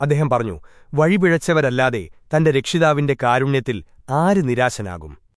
അദ്ദേഹം പറഞ്ഞു വഴിപിഴച്ചവരല്ലാതെ തന്റെ രക്ഷിതാവിന്റെ കാരുണ്യത്തിൽ ആര് നിരാശനാകും?